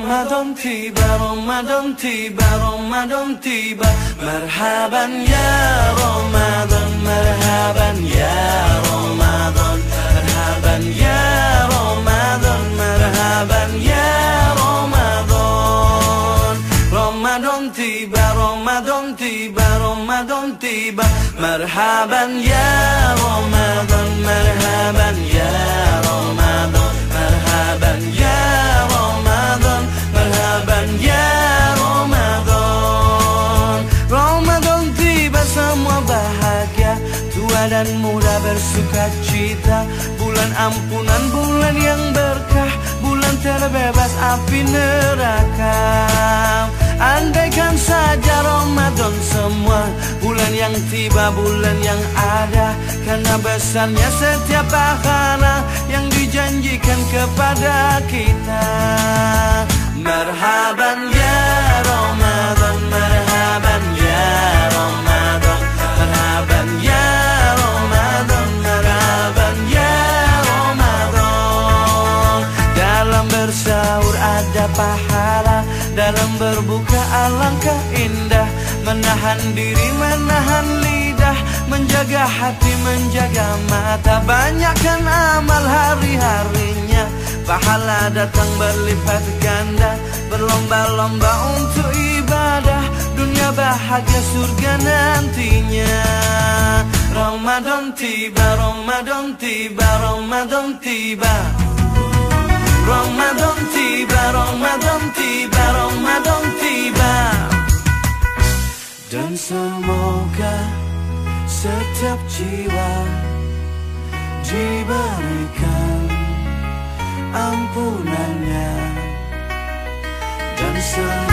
رمضان تيبا رمضان تيبا رمضان تيبا. مرحبا يا رمضان مرحبا يا رمضان مرحبا يا رمضان مرحبا يا رمضان. رمضان تيبا رمضان تيبا رمضان تيبا. مرحبا يا رمضان مرحبا يا Tua dan muda bersuka cita Bulan ampunan bulan yang berkah Bulan terbebas api neraka. Andaikan saja Ramadan semua Bulan yang tiba, bulan yang ada Karena besarnya setiap pahala Yang dijanjikan kepada kita pahala Dalam berbuka alangkah indah. Menahan diri, menahan lidah Menjaga hati, menjaga mata. Banyakkan amal hari-harinya. Pahala datang berlipat ganda. Berlomba-lomba untuk ibadah. Dunia bahagia surga nantinya. Ramadan tiba, Ramadan tiba, Ramadan tiba. Ramadan tiba, semoga setiap jiwa diberikan ampunannya Dan semoga